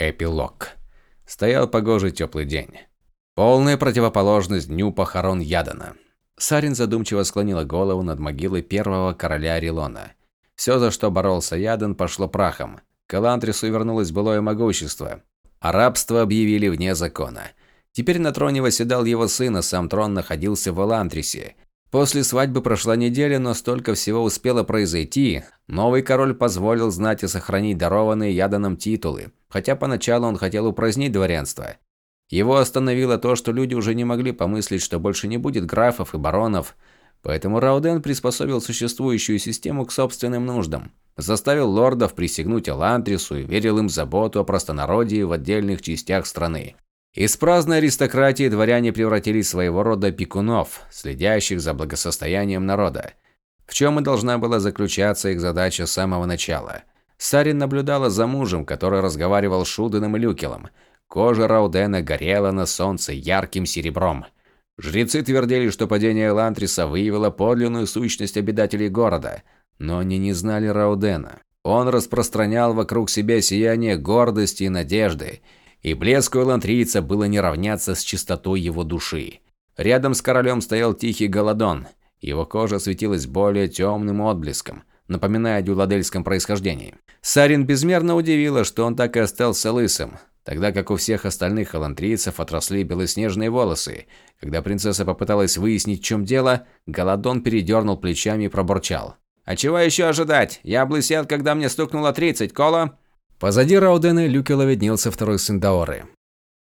Эпилог. Стоял погожий теплый день. Полная противоположность дню похорон Ядана. Сарин задумчиво склонила голову над могилой первого короля Орелона. Все, за что боролся Ядан, пошло прахом. К Элантрису вернулось былое могущество. А рабство объявили вне закона. Теперь на троне восседал его сын, а сам трон находился в Элантрисе. После свадьбы прошла неделя, но столько всего успело произойти. Новый король позволил знать и сохранить дарованные Яданом титулы, хотя поначалу он хотел упразднить дворянство. Его остановило то, что люди уже не могли помыслить, что больше не будет графов и баронов, поэтому Рауден приспособил существующую систему к собственным нуждам. Заставил лордов присягнуть Элантрису и верил им заботу о простонародье в отдельных частях страны. Из праздной аристократии дворяне превратились в своего рода пекунов, следящих за благосостоянием народа. В чем и должна была заключаться их задача с самого начала. Сарин наблюдала за мужем, который разговаривал с Шуденом и Люкелом. Кожа Раудена горела на солнце ярким серебром. Жрецы твердили, что падение Элантриса выявило подлинную сущность обитателей города, но они не знали Раудена. Он распространял вокруг себя сияние гордости и надежды, и блеску элантрийца было не равняться с чистотой его души. Рядом с королем стоял тихий голодон. Его кожа светилась более темным отблеском, напоминая о дюладельском происхождении. Сарин безмерно удивила, что он так и остался лысым, тогда как у всех остальных элантрийцев отросли белоснежные волосы. Когда принцесса попыталась выяснить, в чем дело, Голодон передернул плечами и пробурчал. «А чего еще ожидать? Я облысел, когда мне стукнуло 30, Кола!» Позади Раудена Люкела виднелся второй сын Даоры.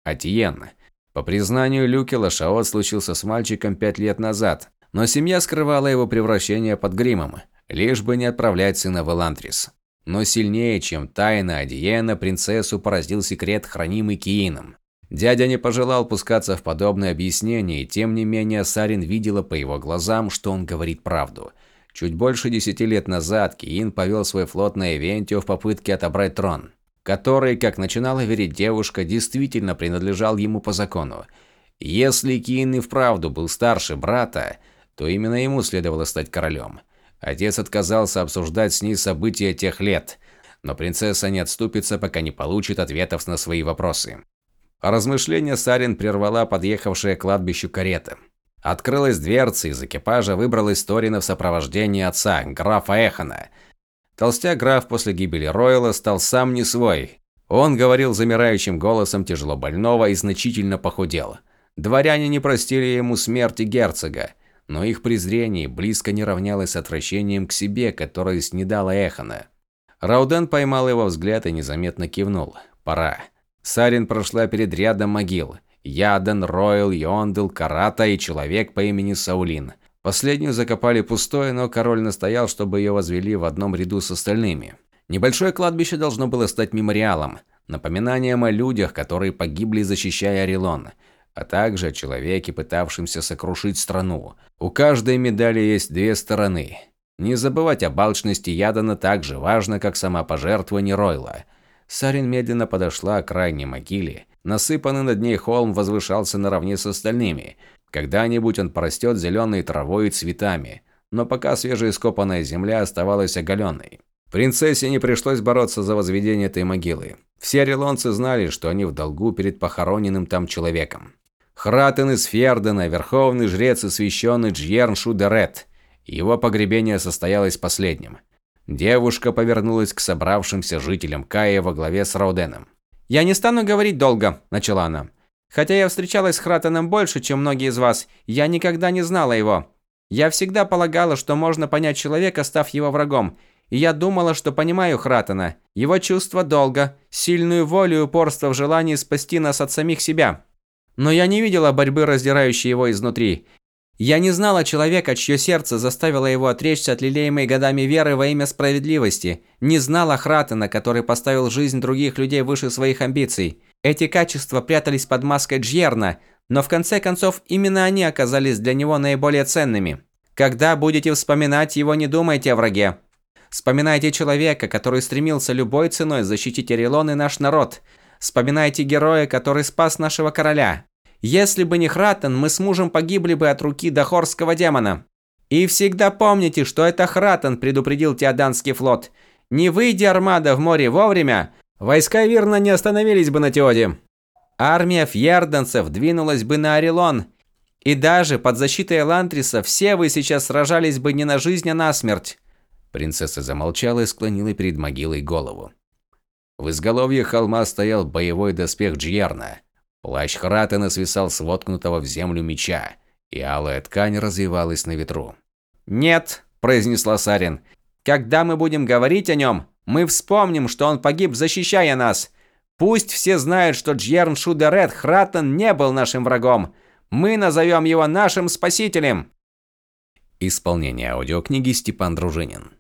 Атиен. По признанию Люкела, Шаот случился с мальчиком пять лет назад, но семья скрывала его превращение под гримом, лишь бы не отправлять сына в Элантрис. Но сильнее, чем тайна Адиена, принцессу поразил секрет, хранимый Киином. Дядя не пожелал пускаться в подобное объяснение, и тем не менее Сарин видела по его глазам, что он говорит правду – Чуть больше десяти лет назад Киин повел свой флот на Эвентио в попытке отобрать трон, который, как начинала верить девушка, действительно принадлежал ему по закону. Если Киин и вправду был старше брата, то именно ему следовало стать королем. Отец отказался обсуждать с ней события тех лет, но принцесса не отступится, пока не получит ответов на свои вопросы. Размышления Сарин прервала подъехавшая к кладбищу карета. Открылась дверца, из экипажа выбралась Торина в сопровождении отца, графа Эхана. Толстяк граф после гибели Ройла стал сам не свой. Он говорил замирающим голосом тяжело больного и значительно похудел. Дворяне не простили ему смерти герцога, но их презрение близко не равнялось отвращением к себе, которое снедало Эхана. Рауден поймал его взгляд и незаметно кивнул. «Пора». Сарин прошла перед рядом могил. Яден, Ройл, Йондел, Карата и человек по имени Саулин. Последнюю закопали пустой, но король настоял, чтобы ее возвели в одном ряду с остальными. Небольшое кладбище должно было стать мемориалом, напоминанием о людях, которые погибли, защищая Орелон, а также о человеке, пытавшемся сокрушить страну. У каждой медали есть две стороны. Не забывать о балчности Ядана так же важно, как самопожертвование Ройла. Сарин медленно подошла к крайней могиле Насыпанный над ней холм возвышался наравне с остальными. Когда-нибудь он порастет зеленой травой и цветами, но пока свежеископанная земля оставалась оголенной. Принцессе не пришлось бороться за возведение этой могилы. Все орелонцы знали, что они в долгу перед похороненным там человеком. Хратен из Фердена, верховный жрец и священный Джьерн Шудерет. Его погребение состоялось последним. Девушка повернулась к собравшимся жителям Кая во главе с Рауденом. «Я не стану говорить долго», – начала она. «Хотя я встречалась с Хратеном больше, чем многие из вас, я никогда не знала его. Я всегда полагала, что можно понять человека, став его врагом. И я думала, что понимаю Хратена, его чувство долга, сильную волю и упорство в желании спасти нас от самих себя. Но я не видела борьбы, раздирающей его изнутри. Я не знала человека, чье сердце заставило его отречься от лелеемой годами веры во имя справедливости. Не знала Хратена, который поставил жизнь других людей выше своих амбиций. Эти качества прятались под маской Джьерна, но в конце концов именно они оказались для него наиболее ценными. Когда будете вспоминать его, не думайте о враге. Вспоминайте человека, который стремился любой ценой защитить Орелон и наш народ. Вспоминайте героя, который спас нашего короля. Если бы не Хратен, мы с мужем погибли бы от руки Дахорского демона. И всегда помните, что это Хратен предупредил Теоданский флот. Не выйдя армада в море вовремя, войска Вирна не остановились бы на Теоде. Армия фьерданцев двинулась бы на Орелон. И даже под защитой Элантриса все вы сейчас сражались бы не на жизнь, а на смерть. Принцесса замолчала и склонила перед могилой голову. В изголовье холма стоял боевой доспех Джьерна. Плащ Хратена свисал с воткнутого в землю меча, и алая ткань развивалась на ветру. «Нет», – произнесла Сарин, – «когда мы будем говорить о нем, мы вспомним, что он погиб, защищая нас. Пусть все знают, что Джьерн Шудерет Хратен не был нашим врагом. Мы назовем его нашим спасителем». Исполнение аудиокниги Степан Дружинин.